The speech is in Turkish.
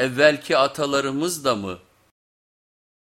evvelki atalarımız da mı